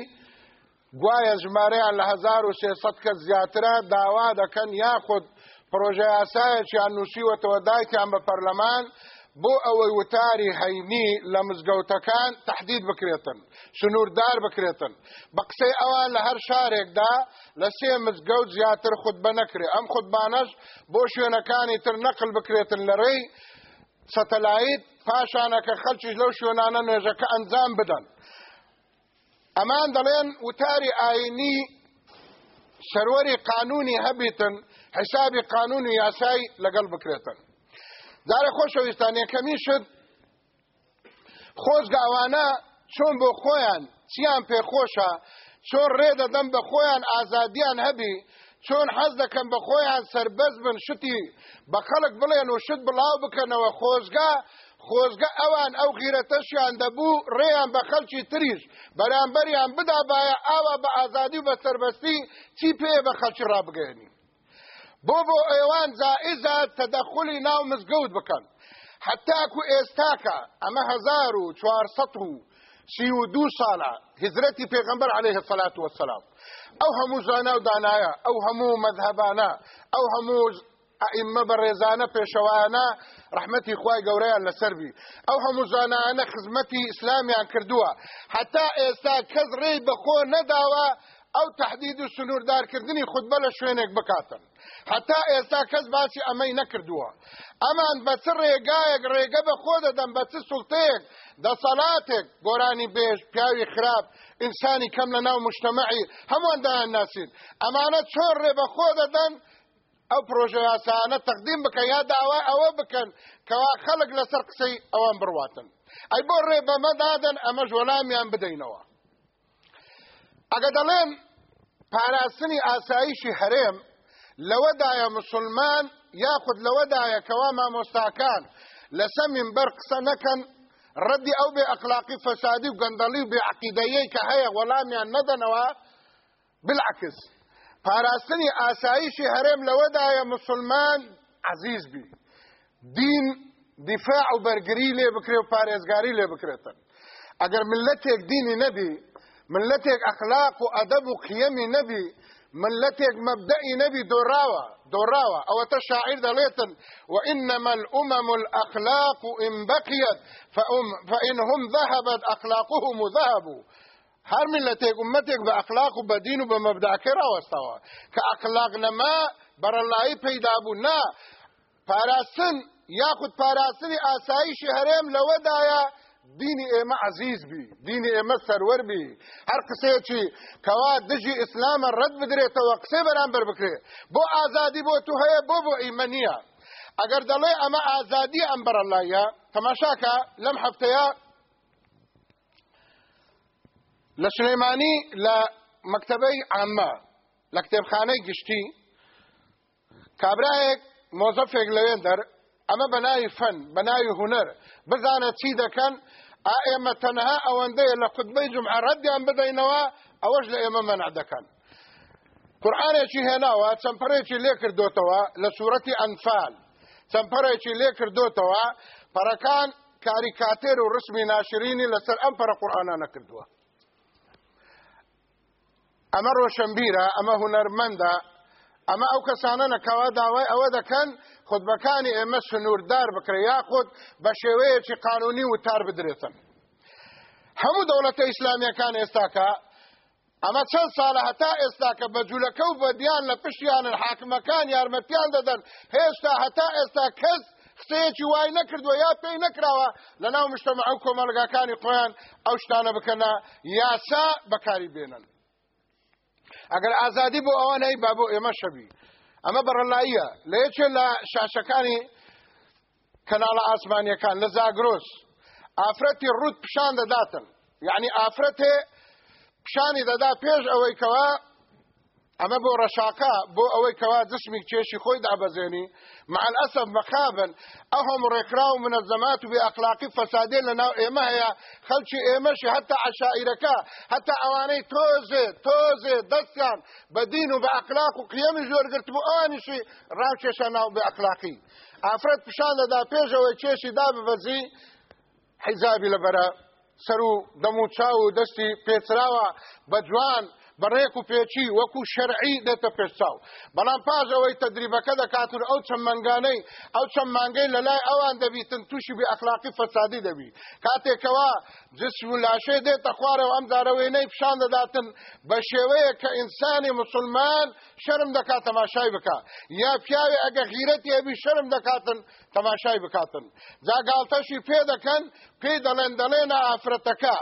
گوایە ژمارەیان لە 1600 کەس زیاترە داوا دەکەن یاخود پرۆژه یاسایەکیان نووسیوەتەوە دایکیان بە پەرلەمان بۆ ئەوەی وتاری هەینی لە مزگەوتەکان تهدید بکرێتن سنووردار بکرێتن. بە قسەی ئەوان لە هەر شارێکدا لە سێ مزگەوت زیاتر خودبە نەکرێ. ئەم خودبانەش بۆ شوێنەکانی تر نەقل بکرێتن لە ڕێی سەتەلایت پاشانەکە خەلکیش لەو شوێنانە نوێژەکە ئەنجام بدەن. ئەمان دەڵێن وتاری ئاینی سەروەری قانونی هەبیتن حسابی قانونی یاسای لەگەڵ بکرێتن. دارە خۆشەویستانیەکەمی شت خۆزگاوانە چۆن بۆ خۆیان چیان پێخۆشە چۆن ڕێدەدەم بە خۆیان ئازادیان هەبی؟ چۆن حەز دەکەم بە خۆیان سربەز بن شتی؟ بە خەڵک بڵێن و شت بڵاو بکەنەوە. خۆزگا خۆزگە ئەوان ئەو غیرەتەشیان دەبوو ڕێیان بە خەڵکی تریش. بەرامبەریان بدابایە ئاوا بە ئازادی و بە سربەستی چی پێ بە خەڵکی ڕابگەێنی بۆ بۆ ئێوان زائزە تەدەخلی ناو مزگەوت بکەن. حتاکو ئێستاکە ئەمە هزار و چوارسەد و سی و دوو ساڵە هزرەتی پێغەمبەر عليه الصلاة والسلام ئەو هەموو زانا و دانایە ئەو هەموو مەذهبانە ئەو هەموو ئائمە بەڕێزانە پێشەوانە ڕحمەتی خوای گەورەیان لەسەربی ئەو هەموو زانانە خزمەتی ئیسلامیان کردووە. حتا ئێستا کەس ڕێی بەخۆ نەداوە ئەو تهدید و سنووردارکردنی خودبە لە شوێنێک بکاتن. حتا ئێستا کەس باسی ئەمەی نەکردووە. ئەمان بە چ ڕێگایەک ڕێگە بە خۆ دەدەن بە چ سوڵتەیەک دەسەڵاتێک گۆرانی بێژ پیاوی خراپ ئینسانی کەم لە ناو مشتمەعی هەمووان دایان ناسین. ئەمانە چۆن ڕێ بە خۆ دەدەن ئەو پرۆژە یاسانە تەقدیم بکەن یا داوا ئەوە بکەن کەوا خەڵک لەسەر قسەی ئەوان بڕواتن. ئەی بۆ ڕێ بەمە دادن ئەمە ژۆلامیان بدەینەوە. ئەگە دەڵێن پاراستنی ئاساییشی هەرێم لەوەدایە مسلمان یاخود لەوەدایە کەوا مامۆستاکان لەسە منبەر قسە نەکەن ڕەدی ئەو بێ ئەخلاقی فەسادی و گەندەڵی و بێ عقیدەیەی کە هەیە وەڵامیان نەدەنەوە بالعکس پاراستنی ئاساییشی هەرێم لەوەدایە مسلمان عزیز بی دین دیفاع و بەرگری لێ بکرێ و پارێزگاری لێ بکرێتن ئەگەر ملەتێک دینی نەبی ملەتێک ئەخلاق و ئەدەب و قیەمی نەبی ملەتێک مەبدەئی نەبی دۆڕاوە دۆڕاوە ئەوەتە شاعیر دەڵێتن وإنما الأمم الأخلاق إن بقيت فإن هم ذهبت أخلاقهم ذهبوا هر ملتێک ومەتێک بە ئەخلاق و بە دین و بە مەبداکە ڕاوەستەوە کە ئەخلاق نەما بەرەڵایی پەیدا بوو نا پاراستن یاخود پاراستنی ئاساییشی هەرێم لەوەدایە دینی ئێمە عزیز بی دینی ئێمە سەروەر بی. هەر قسەیەکی کەوا دژی ئیسلامە ڕەت بدرێتەوە قسەی بەرامبەر بکرێ. بۆ ئازادی بۆ تو هەیە بۆ بۆ ئیمە نییە ئەگەر دەڵێ ئەمە ئازادی ئەم بەرەڵایە تەماشاکە لەم هەفتەیە لە سلەیمانی لە مەکتبەی عامە لە کتێبخانەی گشتی کابراایەک مۆزەفێک لەوێن دەر ئەمە بەناوی فەن بەناوی هوەر بزانە چی دەکەن ئێمە تەنها ئەوەندەیە لە خودبەی جمعە ڕەدیان بدەینەوە ئەوەش لە ئێمە مەنع دەکەن قورآانێکی هێناوە چەمپەرێکی لێ کردوتەوە لە سوورەتی ئەنفال چەمپەرێکی لێ کردوتەوە پەرەکان کاریکاتێر و ڕسمی ناشرینی لەسەر ئەم پەرە قورآانە کردووە ئەمە ڕۆشنبیرە ئەمە هوەرمەندە ئەمە ئەو کەسانە نەکەوا داوای ئەوە دەکەن خودبەکانی ئێمە سنووردار بکرێ یاخود بە شێوەیەکی قانونی وتار بدرێتن. هەموو دەوڵەتە ئیسلامیەکان ئێستاکە ئەمە چەند ساڵە هەتا ئێستاکە بە جوولەکە و بەدیان لە پشتیانن حاکمەکان یارمەتیان دەدەن. هێشتا هەتا ئێستا کەس قسەیەکی وای نەکردووە یا پێی نەکراوە. لە ناو مشتەمە ئەو کۆمەلگاکانی خۆیان ئەو شتانە بکەنە یاسا بەکاری بێنن. ئەگەر ئازادی بۆ ئەوە نەی با بۆ ئێمە شەبی. ئەمە بەڕەلاییە لە یەکێ لە شاشەکانی کەناڵە ئاسمانیەکان لە زاگرۆس ئافرەتی ڕوت پیشان دەداتن. یعنی ئافرەتێ پیشانی دەدا پێش ئەوەی کەوا ئەمە بۆ ڕەشاقا بۆ ئەوەی کەوا جسمی کێشی خۆی دابەزێنی. مع الأسف مخابن ئەهم ڕێکرا و منەزەمات و بێ ئەخلاقی فەسادێ لە ناو ئێمە هەیە. خەلکی ئێمەشی هەتا عشائیرەکە هەتا ئەوانەی تۆزێ تۆزێ دەستیان بە دین و بە ئەخلاق و قیەمی زۆرگرت بوو ئەوانیشی ڕاوکێشە ناو بێ ئەخلاقی. ئافرەت پیشان دەدا پێشەوەی کێشی داببەزی حیزابی لەبەرە سەر و دەم و چاو و دەستی پێچراوە بە جوان بەڕێک و پێچی وەکو شەرعی دێتە پێشچاو. بەڵام پاش ئەوەی تەدریبەکە دەکاتون ئەو چەند مەنگانەی ئەو چەند مانگەی لە لای ئەوان دەبیتن تووشی بێ ئەخلاقی فەسادی دەبی. کاتێکەوە جسم و لاشێ دێتە خوارەوە ئەم دارەوەینەی پیشان دەداتن بە شێوەیە کە ئینسانی مسلمان شەرم دەکات تەماشای بکە یا پیاوی ئەگە غیرەتی هەبی شەرم دەکاتن تەماشای بکاتن. جاگاڵتەشی پێ دەکەن پێی دەڵێن دەڵێنە ئافرەتەکە.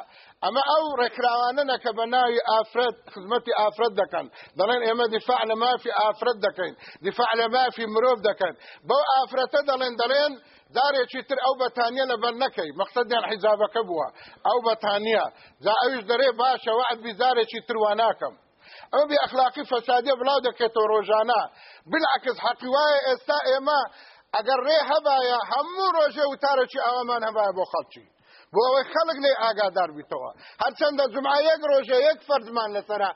ئەمە ئەو ڕێکراوانە کە بە ناوی ئافرەت خزمەتی ئافرەت دەکەن دەڵێن ئێمە دیفاع لە مافی ئافرەت دەکەین دیفاع لە مافی مرۆڤ دەکەن بەو ئافرەتە دەڵێن دەڵێن دارێکی تر ئەو بەتانیە لەبەر نەکەی مەقصدیان حیزابەکە بووە ئەو بەتانیە جا ئەوش دەرێ باشە وعد بیزارێکی تروان ناکەم ئەو بێ ئەخلاقی فەسادیە بڵاو دەکێتەوە ڕۆژانە بالعکس حەقی وایە ئێستا ئێمە ئەگەر ڕێ هەبایە هەموو ڕۆژێ وتارێکی ئەوەمان هەبایە بۆ خەڵکی بۆ ئەوەی خەڵک لێ ئاگادار بیتەوە. هەرچەندە جمعە یەک ڕۆژە یەک فەرزمان لەسرە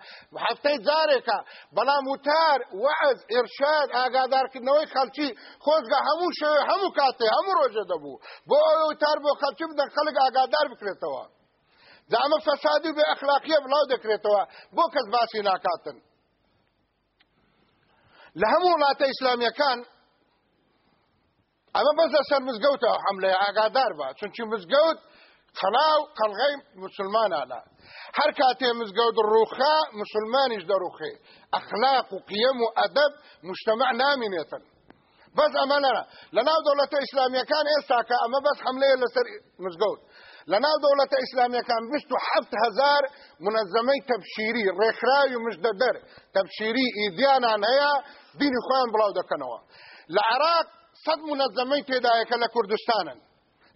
هەفتەی جارێکە. بەڵام وتار وعز ئێرشاد ئاگادارکردنەوەی خەڵکی خۆزگە هەموو شێ هەموو کاتێ هەموو ڕۆژە دەبوو. بۆ ئەوەی وتار بۆ خەڵکی بدەن خەڵک ئاگادار بکرێتەوە. زعمە فەسادی و بێ ئەخلاقیە بڵاو دەکرێتەوە. بۆ کەس باسی ناکاتن. لە هەموو وڵاتە ئیسلامیەکان ئەمە بەس لەسەر مزگەوتەوە حملەیە ئاگادار بە. چونکی مزگەوت قەڵاو قەڵغەی مسلمانانە هەر کاتێ مزگەوت ڕوخا مسلمانیش دەڕوخێ ئەخلاق و قیەم و ئەدەب مشتمع نامینێتن بەس ئەمەە لە ناو دەوڵەتە ئیسلامیەکان ئێستاکە ئەمە بەس حملەیە لەسەر مزگەوت لە ناو دەوڵەتە ئیسلامیەکان بیست و حەفت هزار منەزەمەی تەبشیری ڕێکخراوی مژدەدەر تەبشیری ئیدیانان هەیە دینی خۆیان بڵاو دەکەنەوە لە عراق سەد منەزەمەی تێدایەکە لە کوردستانن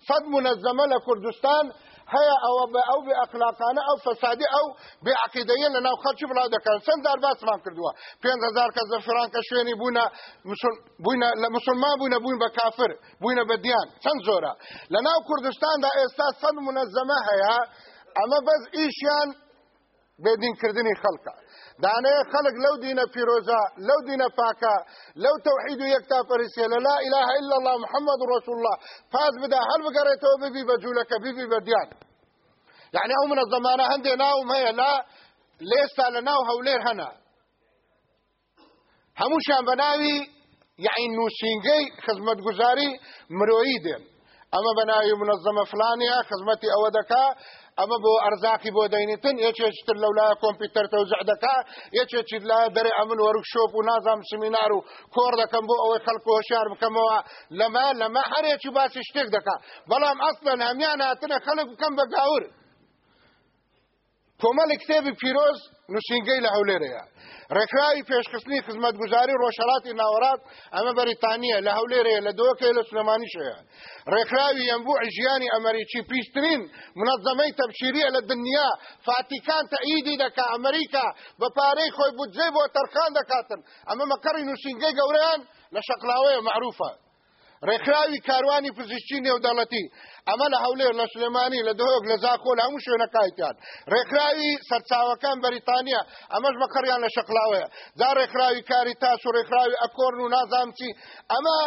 سەد منەزەمە لە کوردستان هەیە ئەوە بە ئەو بێ ئەخلاقانە ئەو فەسادی ئەو بێعقیدەیە لە ناو خەڵکی بڵاو دەکەن. چەند دار باسمان کردووە؟ پێنج هزار کەس لە فرانکە شوێنی بوونە بووینە لە مسلمان بووینە بووین بە کافر بووینە بە دییان چەند زۆرە؟ لە ناو کوردستاندا ئێستا سەد منەزەمە هەیە ئەمە بەس ئیشیان بێدینکردنی خەڵکە. دانەیە خەڵک لەو دینە پیرۆزە لەو دینە پاکە لەو تەوحید و یەکتا پەرسیە لە لا إله إلا الله محمد رسول الله. پاس بدا هەڵ بگەڕێتەوە ببی بە جوولەکە ببی بە دیان یعنی ئەو منە زمانە هەندێ ناوم هەیە لا لێستا لە ناو هەولێر هەنا هەمووشیان بە ناوی یعنی نووسینگەی خزمەتگوزاری مرۆیی دێن ئەمە بە ناوی منەزەمە فلانیە خزمەتی ئەوە دەکا ئەمە بۆ ئەرزاقی بۆ دەینێتن یەکێکتر لەولای کۆمپیوتەر تەوزع دەکا یەکێکی لا دەرێ ئەمن وەرکشۆپ و نازام سمینار و کۆڕ دەکەم بۆ ئەوەی خەڵکو هۆشیار بکەمەوە. لەمە لەمە هەرێکی باسی شتێک دەکا. بەڵام ئەسڵەن هەمیان هاتنە خەڵک بکەم بە گاور. کۆمەڵی کتێبی پیرۆز نووسینگەی لە هەولێرەیە. ڕێکراوی پێشخستنی خزمەتگوزاری ڕۆژهڵاتی ناوەڕات ئەمە بەریتانیە لە هەولێرەیە لە دۆکەی لە سلێمانیشەیە ڕێکراوی ئەمبوو ژیانی ئەمریکی پیشترین منەظەمەی تەبشیریە لە دنیا فاتیکان تەعیدی دەکا ئەمریکا بە پارەی خۆی بودجێ بۆ تەرخان دەکاتن. ئەمە مەکەڕی نووسینگەی گەورەیان لە شەقلاوەیە معروفە. ڕێکراوی کاروانی پزیشکی نێودەڵەتی. ئەمە لە هەولێر لە سلێمانی لە دهۆک لە زاکۆ لە هەموو شوێنەکایتیان ڕێکراوی سەرچاوەکان بەریتانیا ئەمەش بەکەڕیان لە شەقلاوەیە. دا ڕێکراوی کاری تاس و ڕێکراوی ئەکۆرن و نازامچی. ئەمە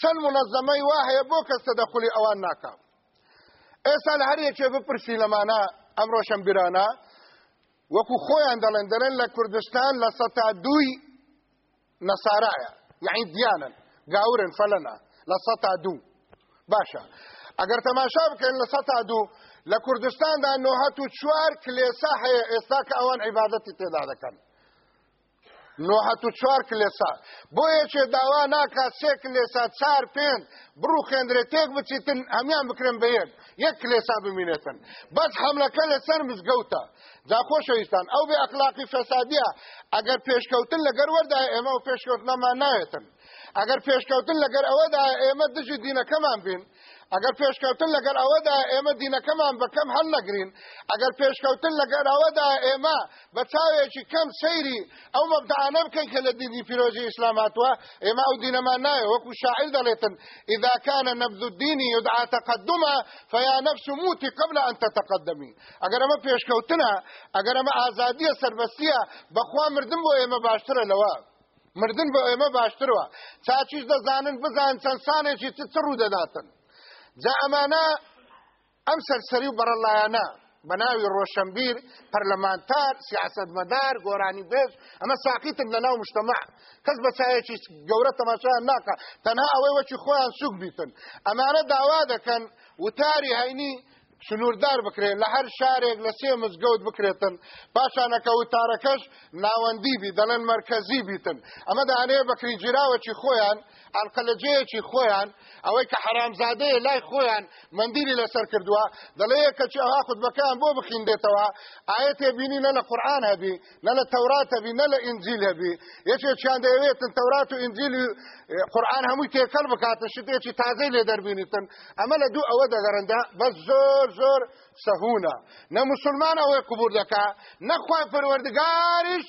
چەند منەزەمەی وا هەیە بۆ کەس تەدەخلی ئەوان ناکەم ئێستا لە هەرەکێ بپرسی لەمانە ئەمڕۆ شەمبیرانە وەکو خۆیان دەڵێن دەڵێن لە کوردستان لە سەتا دووی نەسارایە. یعنی دیانن گاورن فەلەنە. لە سەتا دوو. باشە. ئەگەر تەماشا بکەین لە سەتا دوو لە کوردستاندا نۆهەت و چوار کلێسا هەیە ئێستا کە ئەوان عیبادەتی تێدا دەکەن. نۆهەت و چوار کلێسا. بۆ یەکێ داوا ناکا سێ کلێسا چار پێنج بڕوو خێندرێت تێک بچیتن هەمیان بکرێن بە یەک. یەک کلێسا بمینێتن. بەس حەملەکە لەسەر مزگەوتە. جا خۆشەویستان ئەو بێ ئەخلاقی فەسادیە. ئەگەر پێشکەوتن لەگەر وەردا ئێمە و پێشکەوتنەمان ناوێتن ئەگەر پێشکەوتن لەگەر ئەوەدا ئێمە دژی دینەکەمان بین ئەگەر پێشکەوتن لەگەر ئەوەدا ئێمە دینەکەمان بەکەم هەل نەگرین ئەگەر پێشکەوتن لەگەر ئەوەدا ئێمە بە چاوێکی کەم سەیری ئەو مەبدانە بکەین کە لە دینی پیرۆزی ئیسلاماتوە ئێمە ئەو دینەمان نایە وەکو شاعر دەڵێتن إذا كان نبذ الدين يدعى تقدما فيا نفس موتي قبل أن تتقدمي. ئەگەر ئەمە پێشکەوتنە ئەگەر ئەمە ئازادیە سربەستیە بەخوا مردن بۆ ئێمە باشترە لەوە. مردن بۆ ئێمە باشترەوە. چاچیش دەزانن بزان چەند سانێکی چ ڕوو دەداتن. جا ئەمانە ئەم سەرسەری و بەڕەڵایانە بە ناوی ڕۆشنبیر پەرلەمانتار سیاستمەدار گۆرانی بێژ ئەمە ساقیتن لە ناو مشتمع کەس بە چایەکی گەورە تەماشایان ناکە. تەنها ئەوەی وەکی خۆیان سوک بیتن. ئەمانە داوا دەکەن وتاری هەینی سنووردار بکرێن لە هەر شارێک لە سێ مزگەوت بکرێتن. پاشانەکە وتارەکەش ناوەندی بی دەڵێن مرکزی بیتن. ئەمە دانەیە بەکری جراوەکی خۆیان ئەلقەلەجەیەکی خۆیان ئەوەی کە حرامزادەیە لای خۆیان مندیری لەسەر کردووە. دەڵەیە کەچی ئەها خودبەکان بۆ بخیندێتەوە ئاەت هێبینی نە لە قورآن هەبی نە لە تەورات هەبی نە لە ئینجیل هەبی. یەکێکیان دەیەوێتن تەورات و ئینجیل قورآن هەمووی تێکەل بکاتە شتێکی تازەی لێ دەربینیتن. ئەمە لە دوو ئەوە دەگەڕندا بەس زۆر زۆر سەهونە نە مسلمان ئەوەی قوبور دەکا نەخوای پەروەردگاریش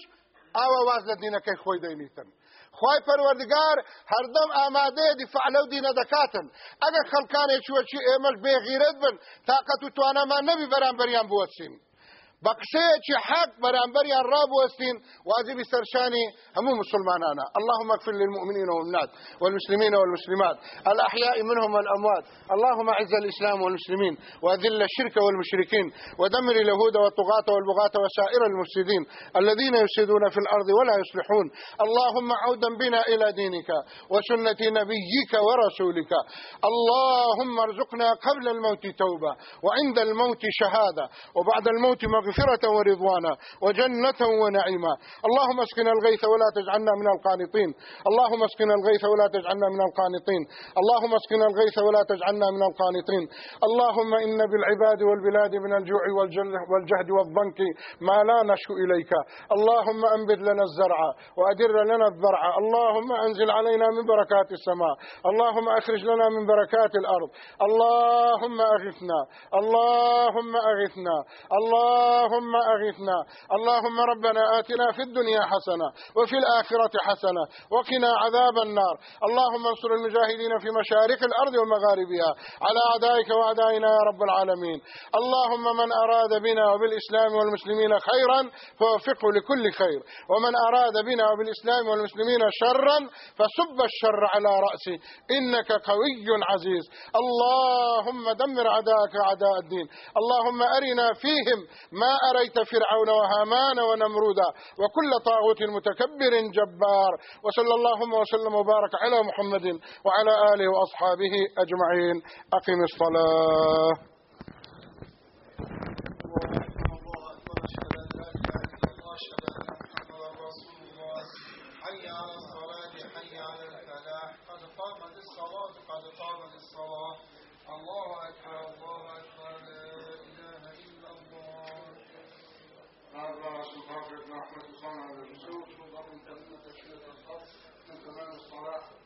ئاوا واز لە دینەکەی خۆی دەینیتن خی پەروەردگار هەردەم ئامادەیە دیفاع لەو دینە دەکاتن. ئەگەر خەڵکانێکی وەچی ئێمەش بێغیرت بن تااقەت و توانەمان نەبی بەرامبەریان بوەچین. بە قسەیەکی حەق بەرامبەریان ڕابوەستین واجبی سەرشانی هەموو مسلمانانە اللهم اغفر للمؤمنين والمؤمنات والمسلمين والمسلمات. الأحياء منهم والأموات. اللهم أعز الإسلام والمسلمين وأذل الشرك والمشركين ودمر اليهود والطغاة والبغاة وسائر المفسدين الذين يفسدون في الأرض ولا يصلحون. اللهم عودا بنا إلى دينك وسنة نبيك ورسولك. اللهم ارزقنا قبل الموت توبة وعند الموت شهادة وبعد الموت مغفرة. ومغفرة ورضوانا وجنة ونعيما. اللهم اسقنا الغيث ولا تجعلنا من القانطين. اللهم اسقنا الغيث ولا تجعلنا من القانطين. اللهم اسقنا الغيث ولا تجعلنا من القانطين. اللهم إن بالعباد والبلاد من الجوع والجهد والضنك ما لا نشكو إليك. اللهم أنبت لنا الزرع وأدر لنا الضرع اللهم أنزل علينا من بركات السماء. اللهم أخرج لنا من بركات الأرض. اللهم أغثنا. اللهم أغثنا. اللهم أغثنا. اللهم ربنا آتنا في الدنيا حسنة وفي الآخرة حسنة وقنا عذاب النار. اللهم انصر المجاهدين في مشارق الأرض ومغاربها على أعدائك وأعدائنا يا رب العالمين. اللهم من أراد بنا وبالإسلام والمسلمين خيرا فوفقه لكل خير. ومن أراد بنا وبالإسلام والمسلمين شرا فسب الشر على رأسه. إنك قوي عزيز. اللهم دمر عداك أعداء الدين. اللهم أرنا فيهم ما أريت فرعون وهامان ونمرودا وكل طاغوت متكبر جبار. وصلى اللهم وسلم وبارك على محمد وعلى آله وأصحابه أجمعين. أقم الصلاة الصلاة قد الصلاة. الله أكبر. الله أكبر لا إله إلا الله هذا سبحانه وتعالى أحمد صنع الرسول وضم تمنى تشهير الخاص من تمام الصلاة.